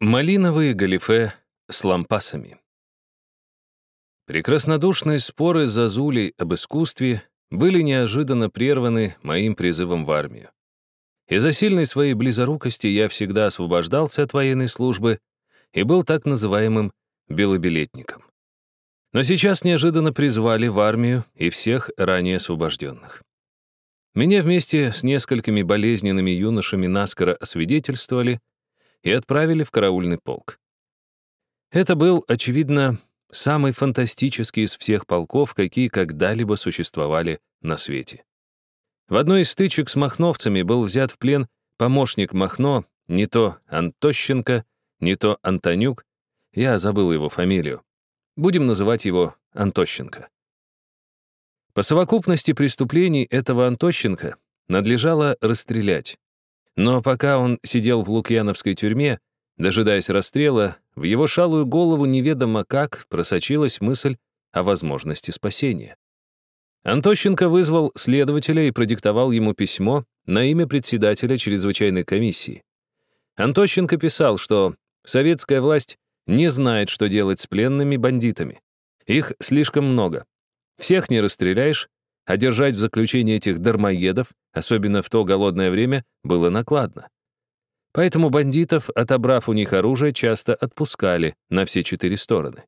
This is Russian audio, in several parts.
Малиновые галифе с лампасами. Прекраснодушные споры за Зулей об искусстве были неожиданно прерваны моим призывом в армию. Из-за сильной своей близорукости я всегда освобождался от военной службы и был так называемым белобилетником. Но сейчас неожиданно призвали в армию и всех ранее освобожденных. Меня вместе с несколькими болезненными юношами наскоро освидетельствовали — и отправили в караульный полк. Это был, очевидно, самый фантастический из всех полков, какие когда-либо существовали на свете. В одной из стычек с махновцами был взят в плен помощник Махно, не то Антощенко, не то Антонюк, я забыл его фамилию. Будем называть его Антощенко. По совокупности преступлений этого Антощенко надлежало расстрелять. Но пока он сидел в Лукьяновской тюрьме, дожидаясь расстрела, в его шалую голову неведомо как просочилась мысль о возможности спасения. Антощенко вызвал следователя и продиктовал ему письмо на имя председателя чрезвычайной комиссии. Антощенко писал, что советская власть не знает, что делать с пленными бандитами. Их слишком много. Всех не расстреляешь, а держать в заключении этих дармоедов, особенно в то голодное время, было накладно. Поэтому бандитов, отобрав у них оружие, часто отпускали на все четыре стороны.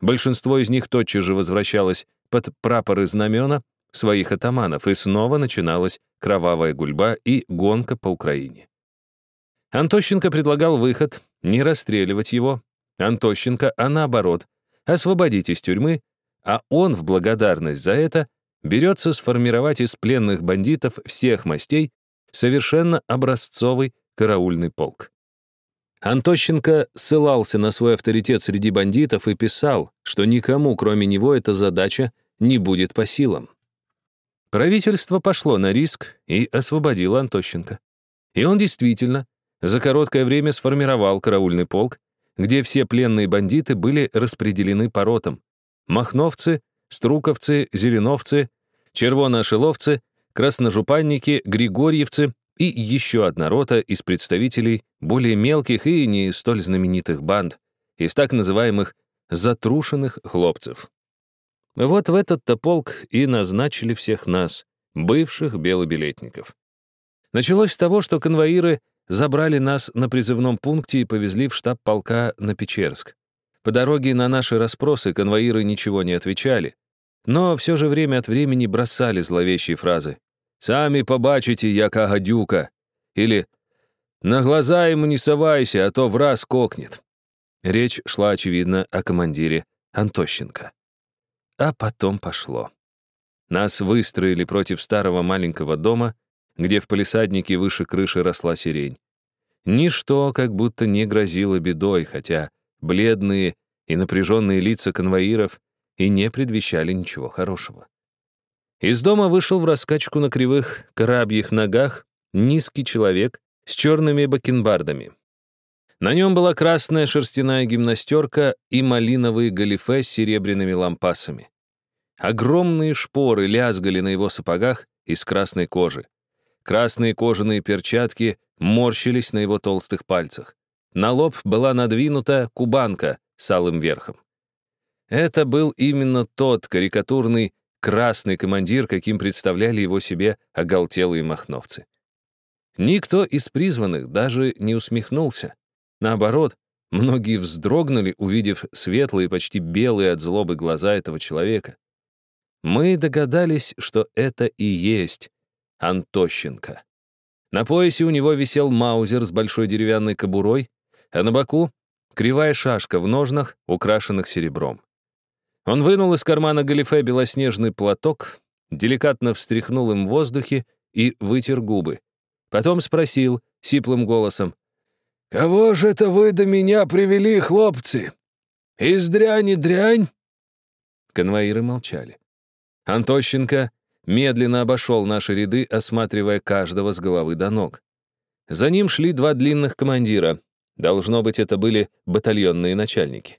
Большинство из них тотчас же возвращалось под прапоры знамена своих атаманов, и снова начиналась кровавая гульба и гонка по Украине. Антощенко предлагал выход, не расстреливать его, Антощенко, а наоборот, освободить из тюрьмы, а он в благодарность за это берется сформировать из пленных бандитов всех мастей совершенно образцовый караульный полк. Антощенко ссылался на свой авторитет среди бандитов и писал, что никому, кроме него, эта задача не будет по силам. Правительство пошло на риск и освободило Антощенко. И он действительно за короткое время сформировал караульный полк, где все пленные бандиты были распределены по ротам. Махновцы, струковцы, зеленовцы, червоношеловцы, красножупанники, григорьевцы и еще одна рота из представителей более мелких и не столь знаменитых банд, из так называемых «затрушенных хлопцев». Вот в этот-то полк и назначили всех нас, бывших белобилетников. Началось с того, что конвоиры забрали нас на призывном пункте и повезли в штаб полка на Печерск. По дороге на наши расспросы конвоиры ничего не отвечали, но все же время от времени бросали зловещие фразы. «Сами побачите, яка гадюка!» или «На глаза ему не совайся, а то враз кокнет». Речь шла, очевидно, о командире Антощенко. А потом пошло. Нас выстроили против старого маленького дома, где в палисаднике выше крыши росла сирень. Ничто как будто не грозило бедой, хотя бледные и напряженные лица конвоиров и не предвещали ничего хорошего. Из дома вышел в раскачку на кривых крабьих ногах низкий человек с черными бакенбардами. На нем была красная шерстяная гимнастерка и малиновые галифе с серебряными лампасами. Огромные шпоры лязгали на его сапогах из красной кожи. Красные кожаные перчатки морщились на его толстых пальцах. На лоб была надвинута кубанка с алым верхом. Это был именно тот карикатурный красный командир, каким представляли его себе оголтелые махновцы. Никто из призванных даже не усмехнулся. Наоборот, многие вздрогнули, увидев светлые, почти белые от злобы глаза этого человека. Мы догадались, что это и есть Антощенко. На поясе у него висел маузер с большой деревянной кобурой, а на боку — кривая шашка в ножнах, украшенных серебром. Он вынул из кармана галифе белоснежный платок, деликатно встряхнул им в воздухе и вытер губы. Потом спросил сиплым голосом. «Кого же это вы до меня привели, хлопцы? Из дряни дрянь?» Конвоиры молчали. Антощенко медленно обошел наши ряды, осматривая каждого с головы до ног. За ним шли два длинных командира. Должно быть, это были батальонные начальники.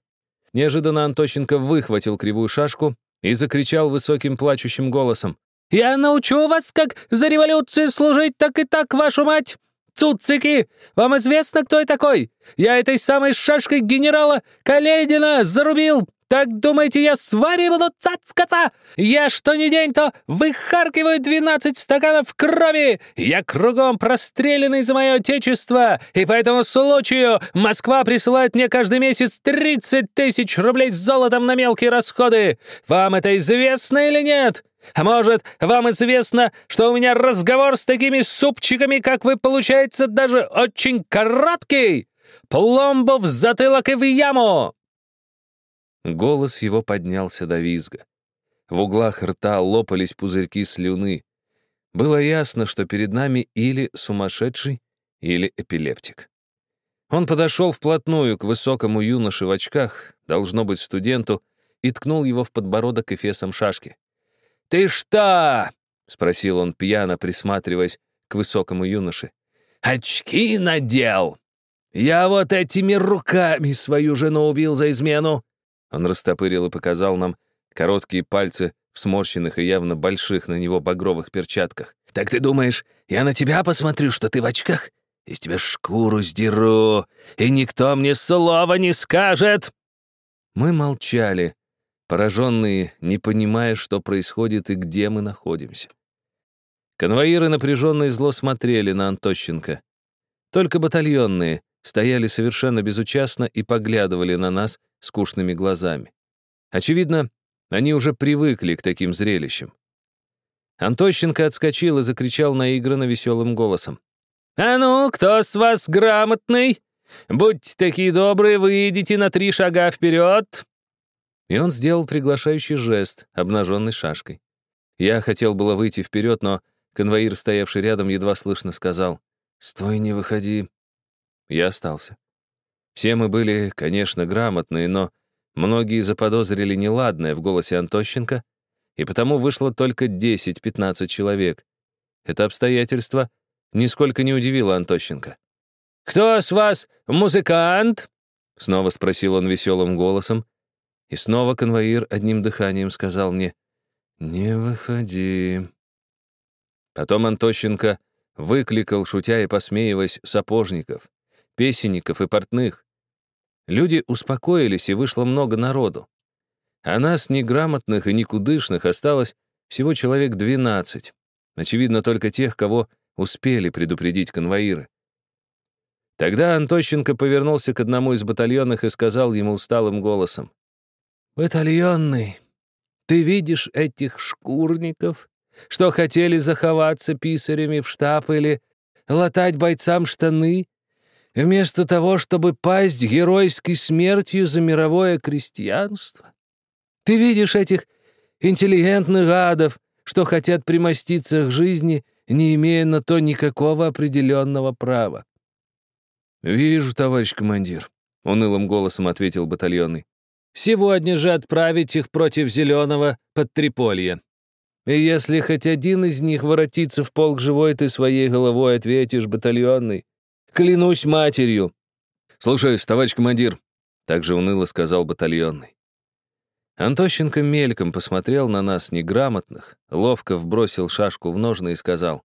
Неожиданно Антощенко выхватил кривую шашку и закричал высоким плачущим голосом. «Я научу вас, как за революцию служить, так и так, вашу мать! цуцики! Вам известно, кто я такой? Я этой самой шашкой генерала Каледина зарубил! Так думаете, я с вами буду цацкаться? Я что ни день, то выхаркиваю 12 стаканов крови! Я кругом простреленный за мое отечество, и по этому случаю Москва присылает мне каждый месяц 30 тысяч рублей с золотом на мелкие расходы. Вам это известно или нет? А может, вам известно, что у меня разговор с такими супчиками, как вы, получается даже очень короткий? Пломбу в затылок и в яму!» Голос его поднялся до визга. В углах рта лопались пузырьки слюны. Было ясно, что перед нами или сумасшедший, или эпилептик. Он подошел вплотную к высокому юноше в очках, должно быть студенту, и ткнул его в подбородок эфесом шашки. «Ты что?» — спросил он пьяно, присматриваясь к высокому юноше. «Очки надел! Я вот этими руками свою жену убил за измену!» Он растопырил и показал нам короткие пальцы в сморщенных и явно больших на него багровых перчатках. «Так ты думаешь, я на тебя посмотрю, что ты в очках? Из тебя шкуру сдеру, и никто мне слова не скажет!» Мы молчали, пораженные, не понимая, что происходит и где мы находимся. Конвоиры напряженно и зло смотрели на Антощенко. Только батальонные стояли совершенно безучастно и поглядывали на нас скучными глазами. Очевидно, они уже привыкли к таким зрелищам. Антощенко отскочил и закричал наигранно веселым голосом. «А ну, кто с вас грамотный? Будьте такие добрые, выйдите на три шага вперед!» И он сделал приглашающий жест, обнаженной шашкой. Я хотел было выйти вперед, но конвоир, стоявший рядом, едва слышно сказал, «Стой, не выходи». Я остался. Все мы были, конечно, грамотные, но многие заподозрили неладное в голосе Антощенко, и потому вышло только 10-15 человек. Это обстоятельство нисколько не удивило Антощенко. «Кто с вас музыкант?» — снова спросил он веселым голосом, и снова конвоир одним дыханием сказал мне «Не выходи». Потом Антощенко выкликал, шутя и посмеиваясь, сапожников песенников и портных. Люди успокоились, и вышло много народу. А нас, неграмотных и никудышных, осталось всего человек 12. Очевидно, только тех, кого успели предупредить конвоиры. Тогда Антощенко повернулся к одному из батальонных и сказал ему усталым голосом. «Батальонный, ты видишь этих шкурников, что хотели заховаться писарями в штаб или латать бойцам штаны вместо того, чтобы пасть геройской смертью за мировое крестьянство? Ты видишь этих интеллигентных гадов, что хотят примоститься к жизни, не имея на то никакого определенного права. «Вижу, товарищ командир», — унылым голосом ответил батальонный. «Сегодня же отправить их против Зеленого под Триполье. И если хоть один из них воротится в полк живой, ты своей головой ответишь, батальонный. Клянусь матерью!» «Слушаюсь, товарищ командир», — также уныло сказал батальонный. Антощенко мельком посмотрел на нас неграмотных, ловко вбросил шашку в ножны и сказал.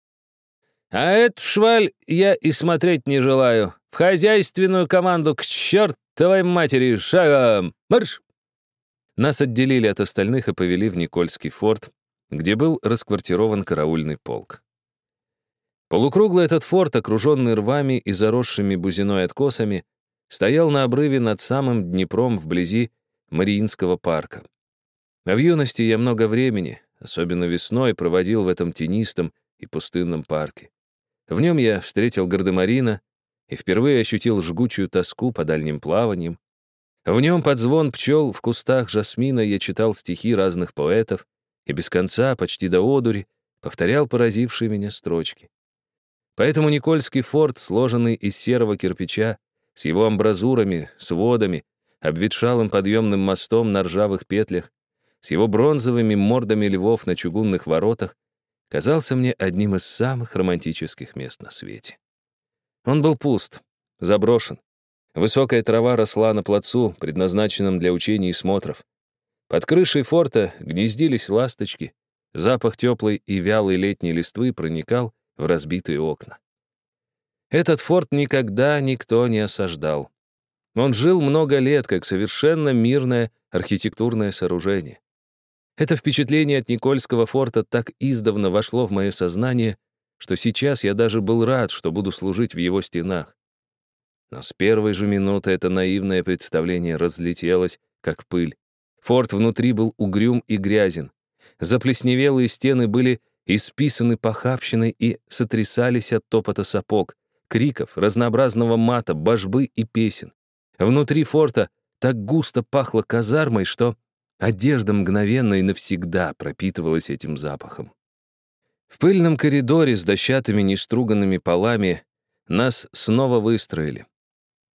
«А эту шваль я и смотреть не желаю. В хозяйственную команду к чертовой матери шагом! Марш!» Нас отделили от остальных и повели в Никольский форт, где был расквартирован караульный полк. Полукруглый этот форт, окруженный рвами и заросшими бузиной откосами, стоял на обрыве над самым Днепром вблизи Мариинского парка. А в юности я много времени, особенно весной, проводил в этом тенистом и пустынном парке. В нем я встретил гардемарина и впервые ощутил жгучую тоску по дальним плаваниям. В нем под звон пчел в кустах жасмина я читал стихи разных поэтов и без конца, почти до одури, повторял поразившие меня строчки. Поэтому Никольский форт, сложенный из серого кирпича, с его амбразурами, сводами, обветшалым подъемным мостом на ржавых петлях, с его бронзовыми мордами львов на чугунных воротах, казался мне одним из самых романтических мест на свете. Он был пуст, заброшен. Высокая трава росла на плацу, предназначенном для учений и смотров. Под крышей форта гнездились ласточки. Запах теплой и вялой летней листвы проникал в разбитые окна. Этот форт никогда никто не осаждал. Он жил много лет как совершенно мирное архитектурное сооружение. Это впечатление от Никольского форта так издавна вошло в мое сознание, что сейчас я даже был рад, что буду служить в его стенах. Но с первой же минуты это наивное представление разлетелось, как пыль. Форт внутри был угрюм и грязен. Заплесневелые стены были исписаны похабщиной и сотрясались от топота сапог, криков, разнообразного мата, божбы и песен. Внутри форта так густо пахло казармой, что одежда мгновенно и навсегда пропитывалась этим запахом. В пыльном коридоре с дощатыми неструганными полами нас снова выстроили.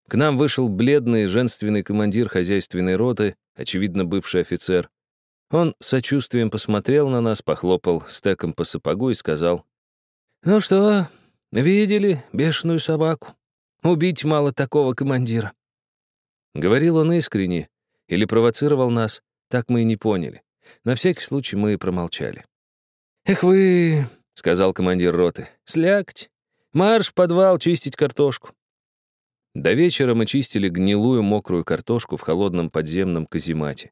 К нам вышел бледный женственный командир хозяйственной роты, очевидно, бывший офицер. Он сочувствием посмотрел на нас, похлопал стеком по сапогу и сказал, «Ну что, видели бешеную собаку? Убить мало такого командира». Говорил он искренне или провоцировал нас, так мы и не поняли. На всякий случай мы промолчали. «Эх вы», — сказал командир роты, — «слягть. Марш в подвал чистить картошку». До вечера мы чистили гнилую мокрую картошку в холодном подземном каземате.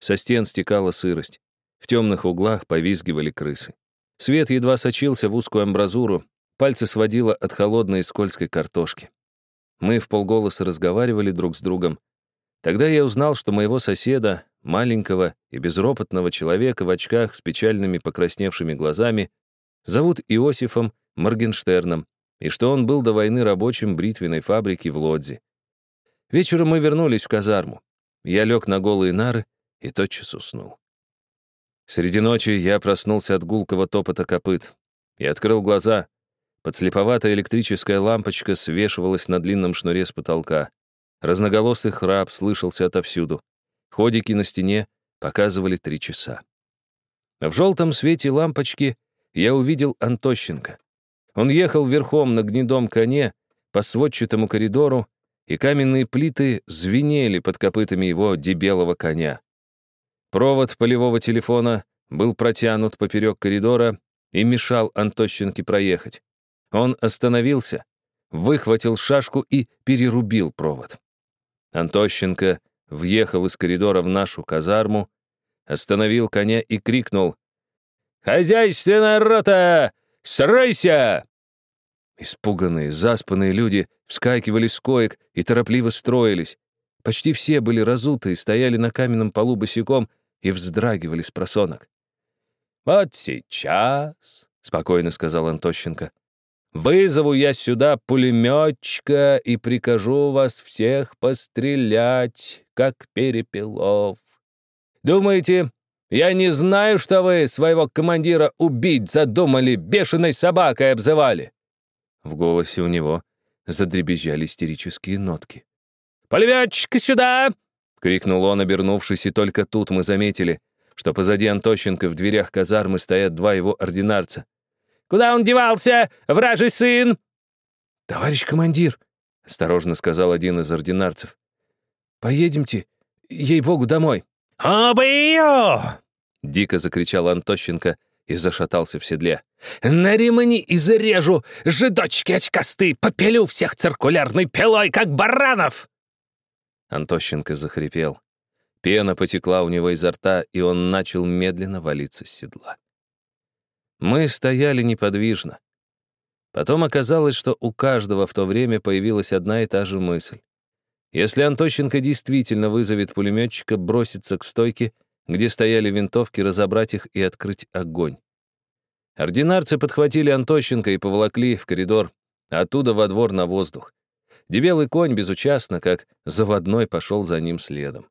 Со стен стекала сырость. В темных углах повизгивали крысы. Свет едва сочился в узкую амбразуру, пальцы сводило от холодной и скользкой картошки. Мы в полголоса разговаривали друг с другом. Тогда я узнал, что моего соседа, маленького и безропотного человека в очках с печальными покрасневшими глазами, зовут Иосифом Моргенштерном, и что он был до войны рабочим бритвенной фабрики в Лодзе. Вечером мы вернулись в казарму. Я лег на голые нары и тотчас уснул. Среди ночи я проснулся от гулкого топота копыт и открыл глаза. Подслеповатая электрическая лампочка свешивалась на длинном шнуре с потолка. Разноголосый храп слышался отовсюду. Ходики на стене показывали три часа. В желтом свете лампочки я увидел Антощенко. Он ехал верхом на гнедом коне по сводчатому коридору, и каменные плиты звенели под копытами его дебелого коня. Провод полевого телефона был протянут поперек коридора и мешал Антощенке проехать. Он остановился, выхватил шашку и перерубил провод. Антощенко въехал из коридора в нашу казарму, остановил коня и крикнул «Хозяйственная рота! Сройся!» Испуганные, заспанные люди вскакивали с коек и торопливо строились. Почти все были разуты и стояли на каменном полу босиком и вздрагивали с просонок. «Вот сейчас», — спокойно сказал Антощенко, «вызову я сюда пулеметчика и прикажу вас всех пострелять, как перепелов. Думаете, я не знаю, что вы своего командира убить задумали, бешеной собакой обзывали?» В голосе у него задребезжали истерические нотки. «Пулеметчик сюда!» — крикнул он, обернувшись, и только тут мы заметили, что позади Антощенко в дверях казармы стоят два его ординарца. «Куда он девался, вражий сын?» «Товарищ командир», — осторожно сказал один из ординарцев, «поедемте, ей-богу, домой». «Убью!» — дико закричал Антощенко и зашатался в седле. «На ремни и зарежу! Жидочки очкосты! Попелю всех циркулярной пилой, как баранов!» Антощенко захрипел. Пена потекла у него изо рта, и он начал медленно валиться с седла. Мы стояли неподвижно. Потом оказалось, что у каждого в то время появилась одна и та же мысль. Если Антощенко действительно вызовет пулеметчика, броситься к стойке, где стояли винтовки, разобрать их и открыть огонь. Ординарцы подхватили Антощенко и поволокли в коридор, оттуда во двор на воздух. Дебелый конь безучастно, как заводной, пошел за ним следом.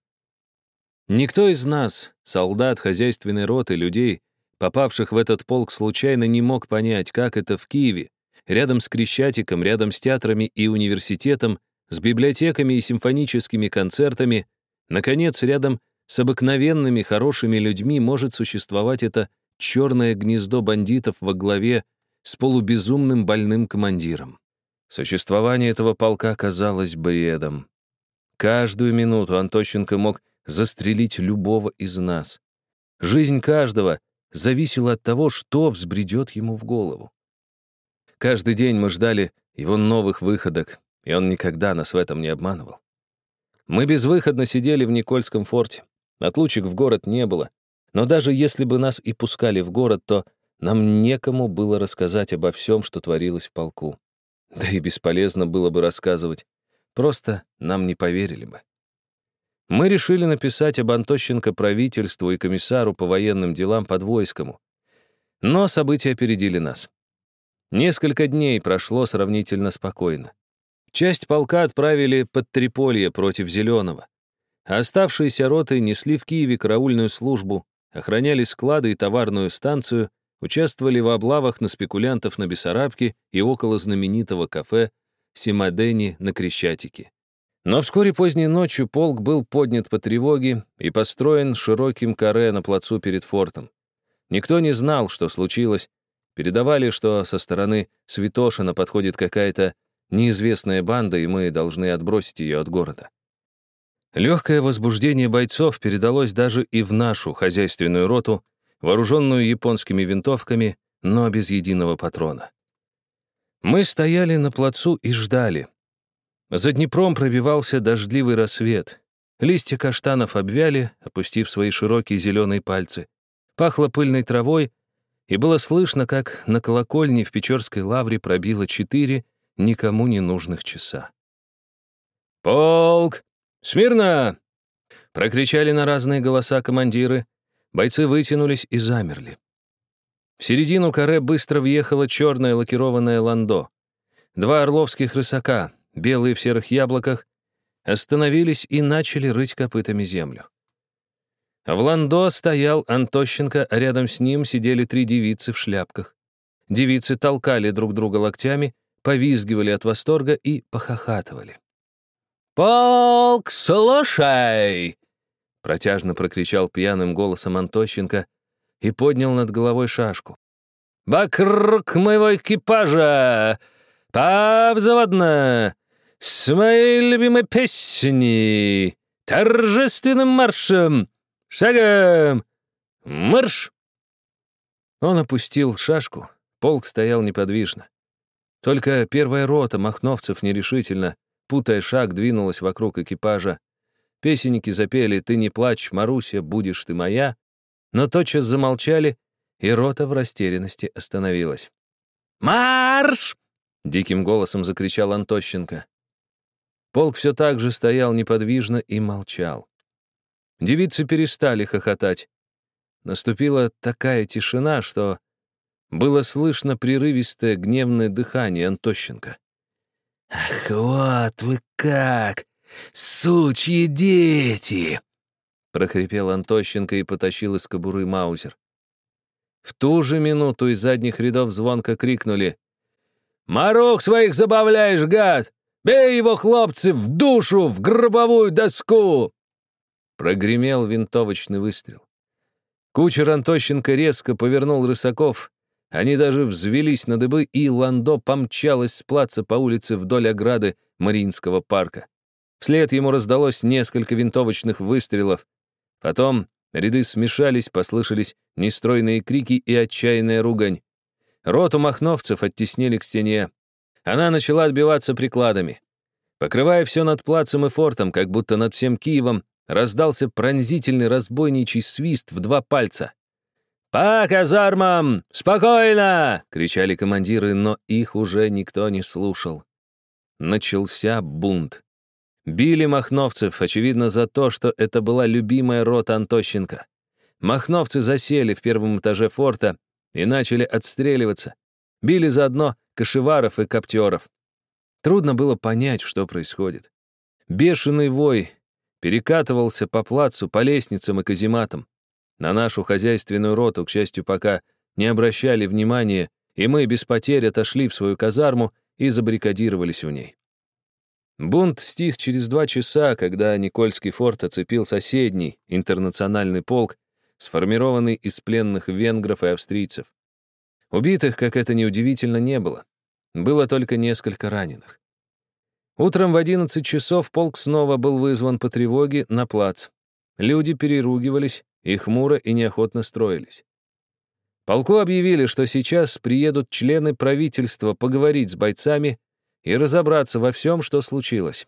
Никто из нас, солдат хозяйственной роты, людей, попавших в этот полк случайно, не мог понять, как это в Киеве, рядом с Крещатиком, рядом с театрами и университетом, с библиотеками и симфоническими концертами, наконец, рядом с обыкновенными хорошими людьми может существовать это черное гнездо бандитов во главе с полубезумным больным командиром. Существование этого полка казалось бредом. Каждую минуту Антощенко мог застрелить любого из нас. Жизнь каждого зависела от того, что взбредет ему в голову. Каждый день мы ждали его новых выходок, и он никогда нас в этом не обманывал. Мы безвыходно сидели в Никольском форте. Отлучек в город не было. Но даже если бы нас и пускали в город, то нам некому было рассказать обо всем, что творилось в полку. Да и бесполезно было бы рассказывать. Просто нам не поверили бы. Мы решили написать об Антощенко правительству и комиссару по военным делам под войскому. Но события опередили нас. Несколько дней прошло сравнительно спокойно. Часть полка отправили под Триполье против Зеленого. Оставшиеся роты несли в Киеве караульную службу, охраняли склады и товарную станцию, участвовали в облавах на спекулянтов на Бессарабке и около знаменитого кафе Симадени на Крещатике. Но вскоре поздней ночью полк был поднят по тревоге и построен широким каре на плацу перед фортом. Никто не знал, что случилось. Передавали, что со стороны Святошина подходит какая-то неизвестная банда, и мы должны отбросить ее от города. Легкое возбуждение бойцов передалось даже и в нашу хозяйственную роту, вооруженную японскими винтовками, но без единого патрона. Мы стояли на плацу и ждали. За Днепром пробивался дождливый рассвет. Листья каштанов обвяли, опустив свои широкие зеленые пальцы. Пахло пыльной травой, и было слышно, как на колокольне в Печорской лавре пробило четыре никому не нужных часа. «Полк! Смирно!» Прокричали на разные голоса командиры. Бойцы вытянулись и замерли. В середину каре быстро въехала черная лакированная ландо. Два орловских рысака, белые в серых яблоках, остановились и начали рыть копытами землю. В ландо стоял Антощенко, а рядом с ним сидели три девицы в шляпках. Девицы толкали друг друга локтями, повизгивали от восторга и похохатывали. «Полк, слушай!» Протяжно прокричал пьяным голосом Антощенко и поднял над головой шашку. «Вокруг моего экипажа! Повзаводно! С моей любимой песней! Торжественным маршем! Шагом! Марш!» Он опустил шашку, полк стоял неподвижно. Только первая рота махновцев нерешительно, путая шаг, двинулась вокруг экипажа. Песенники запели «Ты не плачь, Маруся, будешь ты моя», но тотчас замолчали, и рота в растерянности остановилась. «Марш!» — диким голосом закричал Антощенко. Полк все так же стоял неподвижно и молчал. Девицы перестали хохотать. Наступила такая тишина, что было слышно прерывистое гневное дыхание Антощенко. «Ах, вот вы как! Сучьи дети!» прохрипел Антощенко и потащил из кобуры Маузер. В ту же минуту из задних рядов звонко крикнули «Марух своих забавляешь, гад! Бей его, хлопцы, в душу, в гробовую доску!» Прогремел винтовочный выстрел. Кучер Антощенко резко повернул рысаков они даже взвелись на дыбы, и Ландо помчалась с плаца по улице вдоль ограды Мариинского парка. Вслед ему раздалось несколько винтовочных выстрелов. Потом ряды смешались, послышались нестройные крики и отчаянная ругань. Роту махновцев оттеснили к стене. Она начала отбиваться прикладами. Покрывая все над плацем и фортом, как будто над всем Киевом, раздался пронзительный разбойничий свист в два пальца. «По казармам! Спокойно!» — кричали командиры, но их уже никто не слушал. Начался бунт. Били махновцев, очевидно, за то, что это была любимая рота Антощенко. Махновцы засели в первом этаже форта и начали отстреливаться. Били заодно кошеваров и коптеров. Трудно было понять, что происходит. Бешеный вой перекатывался по плацу, по лестницам и казематам. На нашу хозяйственную роту, к счастью, пока не обращали внимания, и мы без потерь отошли в свою казарму и забаррикадировались в ней. Бунт стих через два часа, когда Никольский форт оцепил соседний интернациональный полк, сформированный из пленных венгров и австрийцев. Убитых, как это неудивительно, не было. Было только несколько раненых. Утром в 11 часов полк снова был вызван по тревоге на плац. Люди переругивались, и хмуро и неохотно строились. Полку объявили, что сейчас приедут члены правительства поговорить с бойцами, и разобраться во всем, что случилось.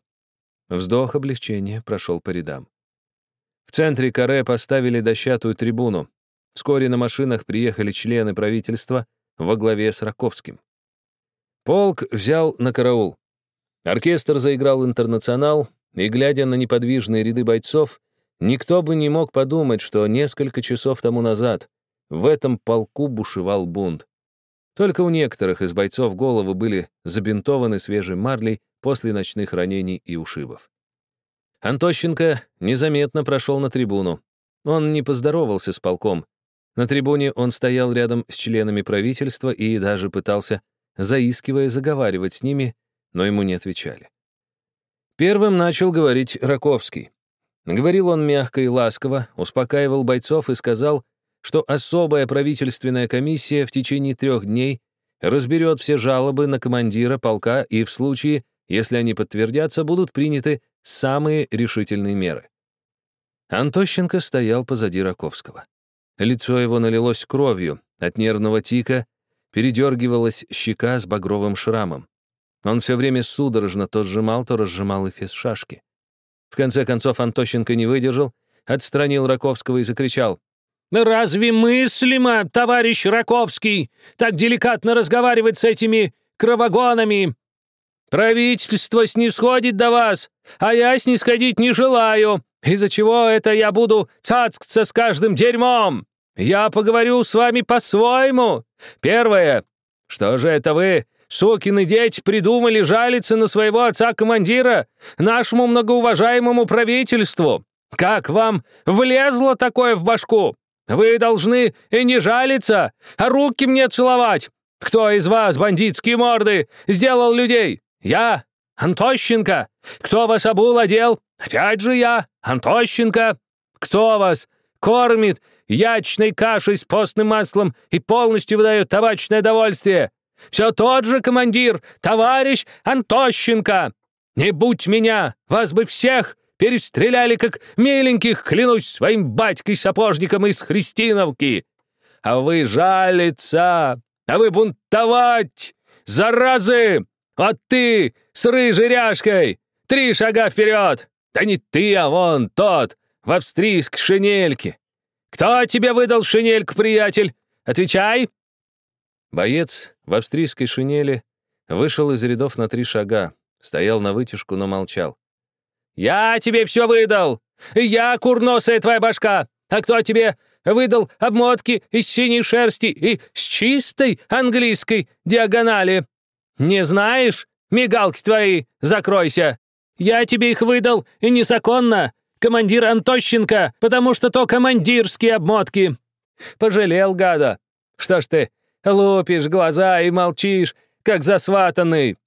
Вздох облегчения прошел по рядам. В центре каре поставили дощатую трибуну. Вскоре на машинах приехали члены правительства во главе с Раковским. Полк взял на караул. Оркестр заиграл «Интернационал», и, глядя на неподвижные ряды бойцов, никто бы не мог подумать, что несколько часов тому назад в этом полку бушевал бунт. Только у некоторых из бойцов головы были забинтованы свежей марлей после ночных ранений и ушибов. Антощенко незаметно прошел на трибуну. Он не поздоровался с полком. На трибуне он стоял рядом с членами правительства и даже пытался, заискивая, заговаривать с ними, но ему не отвечали. Первым начал говорить Раковский. Говорил он мягко и ласково, успокаивал бойцов и сказал, что особая правительственная комиссия в течение трех дней разберет все жалобы на командира полка и в случае, если они подтвердятся, будут приняты самые решительные меры. Антощенко стоял позади Раковского. Лицо его налилось кровью, от нервного тика передергивалась щека с багровым шрамом. Он все время судорожно то сжимал, то разжимал эфес шашки. В конце концов Антощенко не выдержал, отстранил Раковского и закричал. «Разве мыслимо, товарищ Раковский, так деликатно разговаривать с этими кровогонами? Правительство снисходит до вас, а я снисходить не желаю, из-за чего это я буду цацкаться с каждым дерьмом. Я поговорю с вами по-своему. Первое. Что же это вы, сукины дети, придумали жалиться на своего отца-командира, нашему многоуважаемому правительству? Как вам влезло такое в башку? Вы должны и не жалиться, а руки мне целовать. Кто из вас, бандитские морды, сделал людей? Я, Антощенко. Кто вас обул одел? Опять же я, Антощенко. Кто вас кормит ячной кашей с постным маслом и полностью выдает табачное довольствие? Все тот же командир, товарищ Антощенко. Не будь меня, вас бы всех перестреляли, как миленьких, клянусь своим батькой-сапожником из Христиновки. А вы жалиться, а вы бунтовать, заразы! Вот ты с рыжей ряжкой, три шага вперед! Да не ты, а вон тот, в австрийской шинельке. Кто тебе выдал шинельку, приятель? Отвечай!» Боец в австрийской шинели вышел из рядов на три шага, стоял на вытяжку, но молчал. «Я тебе все выдал! Я курносая твоя башка! А кто тебе выдал обмотки из синей шерсти и с чистой английской диагонали? Не знаешь? Мигалки твои, закройся! Я тебе их выдал, и незаконно, командир Антощенко, потому что то командирские обмотки. Пожалел гада. Что ж ты, лупишь глаза и молчишь, как засватанный.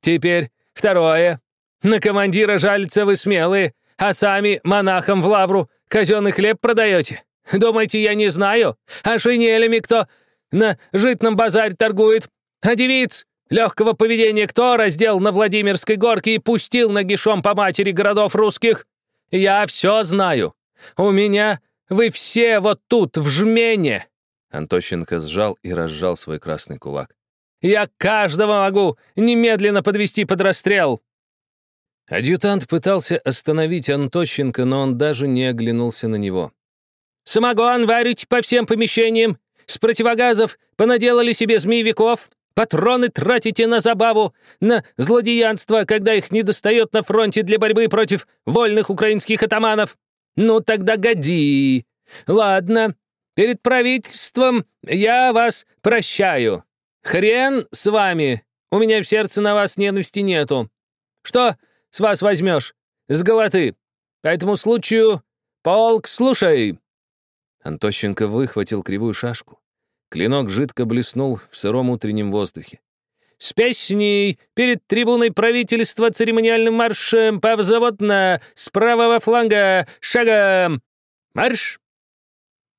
Теперь второе. На командира жалится вы смелые, а сами монахам в лавру казенный хлеб продаете. Думаете, я не знаю? А шинелями кто на житном базаре торгует? А девиц легкого поведения кто раздел на Владимирской горке и пустил нагишом по матери городов русских? Я все знаю. У меня вы все вот тут, в жмене!» Антощенко сжал и разжал свой красный кулак. «Я каждого могу немедленно подвести под расстрел!» Адъютант пытался остановить Антощенко, но он даже не оглянулся на него. «Самогон варить по всем помещениям! С противогазов понаделали себе змеевиков! Патроны тратите на забаву, на злодеянство, когда их не достает на фронте для борьбы против вольных украинских атаманов! Ну тогда годи! Ладно, перед правительством я вас прощаю. Хрен с вами! У меня в сердце на вас ненависти нету. Что, с вас возьмешь. С голоты. По этому случаю, полк, слушай!» Антощенко выхватил кривую шашку. Клинок жидко блеснул в сыром утреннем воздухе. «С песней перед трибуной правительства церемониальным маршем повзаводно с правого фланга шагом! Марш!»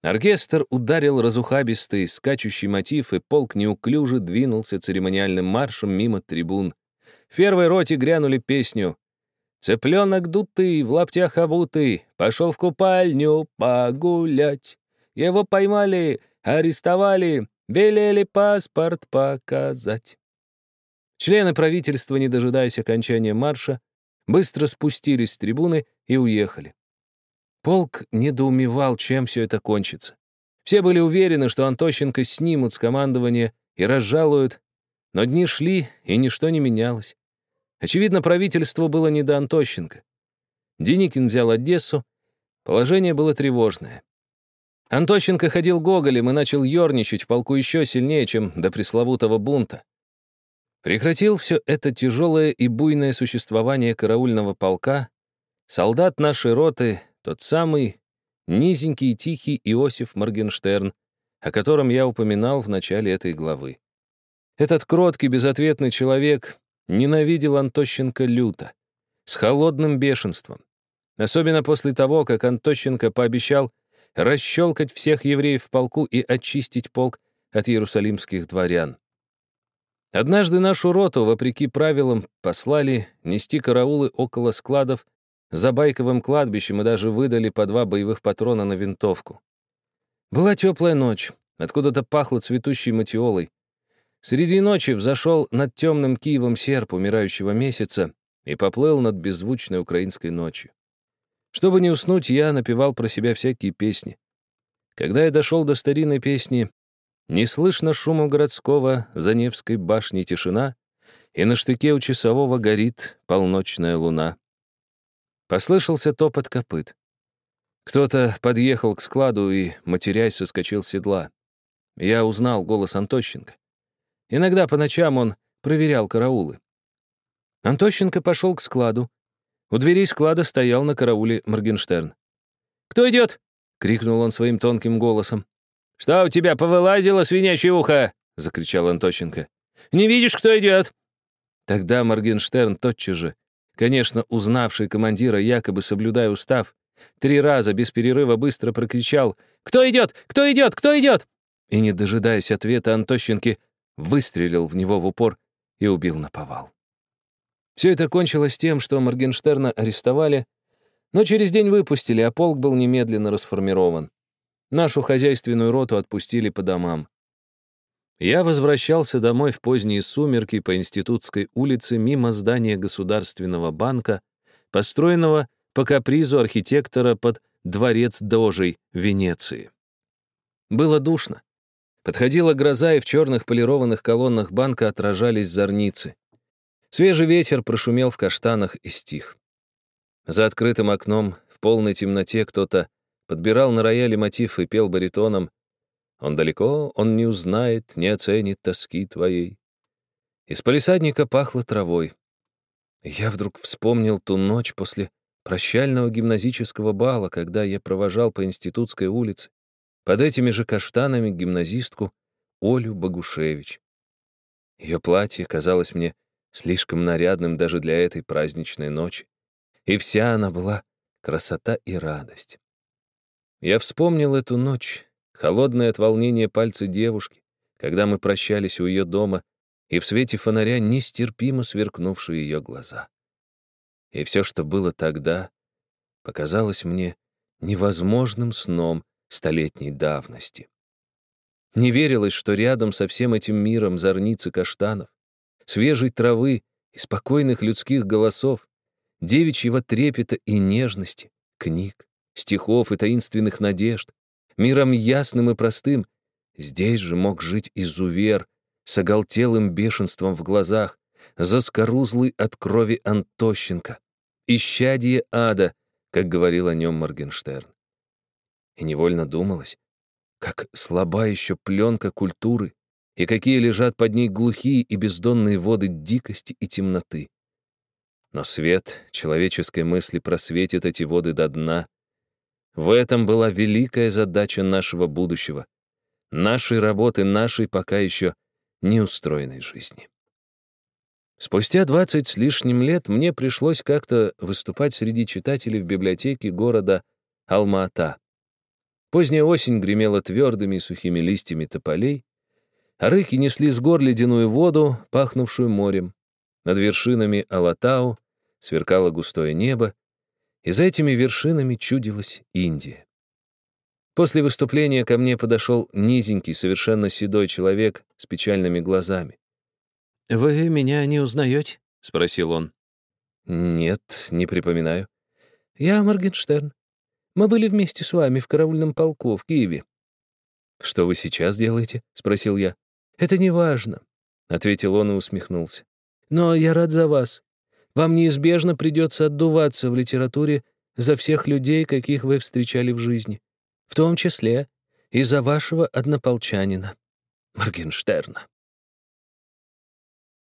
Оркестр ударил разухабистый, скачущий мотив, и полк неуклюже двинулся церемониальным маршем мимо трибун. В первой роте грянули песню. «Цыпленок дутый, в лаптях обутый, пошел в купальню погулять. Его поймали, арестовали, велели паспорт показать». Члены правительства, не дожидаясь окончания марша, быстро спустились с трибуны и уехали. Полк недоумевал, чем все это кончится. Все были уверены, что Антощенко снимут с командования и разжалуют, но дни шли, и ничто не менялось. Очевидно, правительству было не до Антощенко. Деникин взял Одессу, положение было тревожное. Антощенко ходил гоголем и начал ерничать в полку еще сильнее, чем до пресловутого бунта. Прекратил все это тяжелое и буйное существование караульного полка солдат нашей роты, тот самый низенький и тихий Иосиф Моргенштерн, о котором я упоминал в начале этой главы. Этот кроткий, безответный человек ненавидел Антощенко люто, с холодным бешенством. Особенно после того, как Антощенко пообещал расщелкать всех евреев в полку и очистить полк от иерусалимских дворян. Однажды нашу роту, вопреки правилам, послали нести караулы около складов за Байковым кладбищем и даже выдали по два боевых патрона на винтовку. Была теплая ночь, откуда-то пахло цветущей матиолой. Среди ночи взошел над темным Киевом серп умирающего месяца и поплыл над беззвучной украинской ночью. Чтобы не уснуть, я напевал про себя всякие песни. Когда я дошел до старинной песни «Не слышно шума городского, за Невской башни тишина, и на штыке у часового горит полночная луна». Послышался топот копыт. Кто-то подъехал к складу и, матерясь, соскочил с седла. Я узнал голос Антощенко. Иногда по ночам он проверял караулы. Антощенко пошел к складу, у дверей склада стоял на карауле Моргенштерн. «Кто идет?» — крикнул он своим тонким голосом. «Что у тебя повылазило, свинячье ухо?» — закричал Антощенко. «Не видишь, кто идет?» Тогда Моргенштерн тотчас же, конечно, узнавший командира, якобы соблюдая устав, три раза без перерыва быстро прокричал «Кто идет? Кто идет? Кто идет?» И, не дожидаясь ответа Антощенки, выстрелил в него в упор и убил наповал. Все это кончилось тем, что Моргенштерна арестовали, но через день выпустили, а полк был немедленно расформирован. Нашу хозяйственную роту отпустили по домам. Я возвращался домой в поздние сумерки по Институтской улице мимо здания Государственного банка, построенного по капризу архитектора под дворец Дожей Венеции. Было душно. Подходила гроза, и в черных полированных колоннах банка отражались зорницы. Свежий ветер прошумел в каштанах и стих. За открытым окном в полной темноте кто-то подбирал на рояле мотив и пел баритоном «Он далеко, он не узнает, не оценит тоски твоей». Из палисадника пахло травой. Я вдруг вспомнил ту ночь после прощального гимназического бала, когда я провожал по Институтской улице под этими же каштанами гимназистку Олю Богушевич. Ее платье казалось мне слишком нарядным даже для этой праздничной ночи. И вся она была красота и радость. Я вспомнил эту ночь, холодное от волнения пальцы девушки, когда мы прощались у ее дома, и в свете фонаря нестерпимо сверкнувшие ее глаза. И все, что было тогда, показалось мне невозможным сном столетней давности. Не верилось, что рядом со всем этим миром зорницы каштанов, свежей травы и спокойных людских голосов, девичьего трепета и нежности, книг, стихов и таинственных надежд, миром ясным и простым, здесь же мог жить изувер с оголтелым бешенством в глазах, заскорузлый от крови Антощенко, исчадие ада, как говорил о нем Моргенштерн. И невольно думалось, как слаба еще пленка культуры, и какие лежат под ней глухие и бездонные воды дикости и темноты. Но свет человеческой мысли просветит эти воды до дна. В этом была великая задача нашего будущего, нашей работы, нашей пока еще неустроенной жизни. Спустя двадцать с лишним лет мне пришлось как-то выступать среди читателей в библиотеке города Алма-Ата. Поздняя осень гремела твердыми и сухими листьями тополей, а рыки несли с гор ледяную воду, пахнувшую морем. Над вершинами Алатау сверкало густое небо, и за этими вершинами чудилась Индия. После выступления ко мне подошел низенький, совершенно седой человек с печальными глазами. «Вы меня не узнаете?» — спросил он. «Нет, не припоминаю». «Я Моргенштерн. Мы были вместе с вами в караульном полку в Киеве». «Что вы сейчас делаете?» — спросил я. «Это не важно», — ответил он и усмехнулся. «Но я рад за вас. Вам неизбежно придется отдуваться в литературе за всех людей, каких вы встречали в жизни, в том числе и за вашего однополчанина, Моргенштерна».